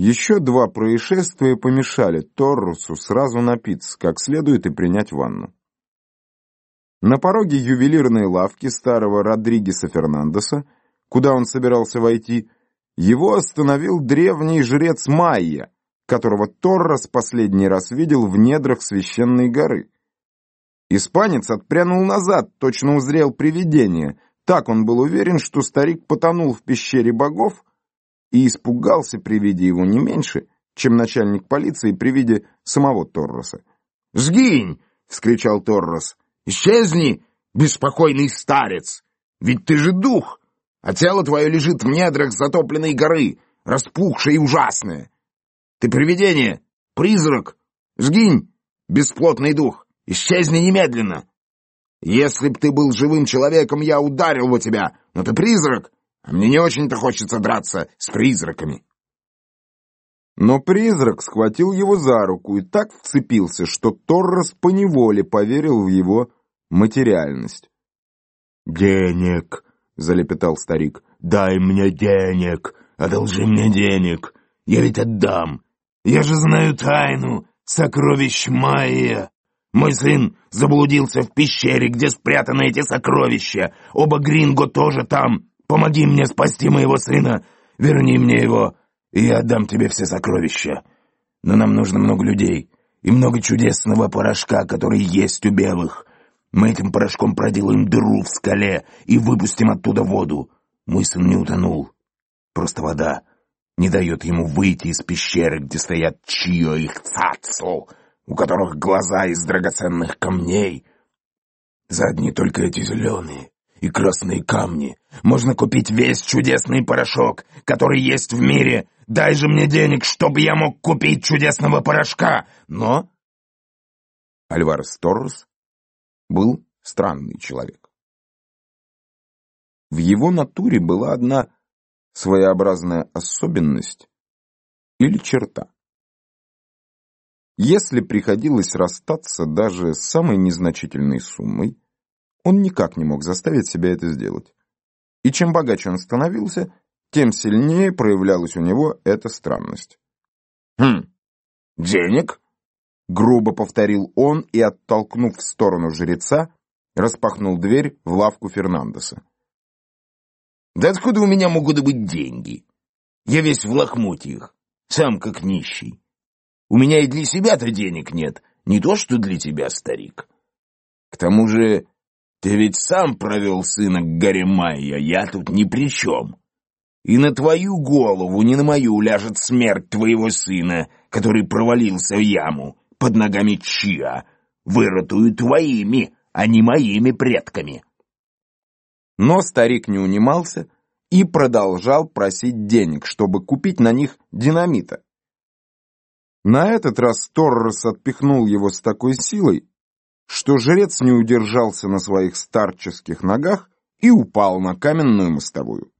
Еще два происшествия помешали Торрусу сразу напиться как следует и принять ванну. На пороге ювелирной лавки старого Родригеса Фернандеса, куда он собирался войти, его остановил древний жрец Майя, которого Торрос последний раз видел в недрах священной горы. Испанец отпрянул назад, точно узрел привидение. Так он был уверен, что старик потонул в пещере богов, и испугался при виде его не меньше, чем начальник полиции при виде самого Торроса. «Сгинь!» — вскричал Торрос. «Исчезни, беспокойный старец! Ведь ты же дух, а тело твое лежит в недрах затопленной горы, распухшее и ужасное. Ты привидение, призрак! Сгинь, бесплотный дух! Исчезни немедленно! Если б ты был живым человеком, я ударил бы тебя, но ты призрак, а мне не очень-то хочется драться с призраками. Но призрак схватил его за руку и так вцепился, что Торрес поневоле поверил в его материальность. «Денег!» — залепетал старик. «Дай мне денег! Одолжи мне денег! Я ведь отдам! Я же знаю тайну сокровищ Майя! Мой сын заблудился в пещере, где спрятаны эти сокровища! Оба Гринго тоже там! Помоги мне спасти моего сына, верни мне его, и я отдам тебе все сокровища. Но нам нужно много людей и много чудесного порошка, который есть у белых. Мы этим порошком проделаем дыру в скале и выпустим оттуда воду. Мой сын не утонул. Просто вода не дает ему выйти из пещеры, где стоят чье их цацл, у которых глаза из драгоценных камней. За одни только эти зеленые и красные камни. Можно купить весь чудесный порошок, который есть в мире. Дай же мне денег, чтобы я мог купить чудесного порошка. Но...» Альварес Торрес был странный человек. В его натуре была одна своеобразная особенность или черта. Если приходилось расстаться даже с самой незначительной суммой, он никак не мог заставить себя это сделать. И чем богаче он становился, тем сильнее проявлялась у него эта странность. «Хм, денег?» — грубо повторил он и, оттолкнув в сторону жреца, распахнул дверь в лавку Фернандеса. «Да откуда у меня могут быть деньги? Я весь в лохмотьях, сам как нищий. У меня и для себя-то денег нет, не то что для тебя, старик. К тому же ты ведь сам провел сына к горе Майя, я тут ни при чем. И на твою голову, не на мою, ляжет смерть твоего сына, который провалился в яму под ногами Чиа, вырытую твоими, а не моими предками. Но старик не унимался и продолжал просить денег, чтобы купить на них динамита. На этот раз Торрес отпихнул его с такой силой, что жрец не удержался на своих старческих ногах и упал на каменную мостовую.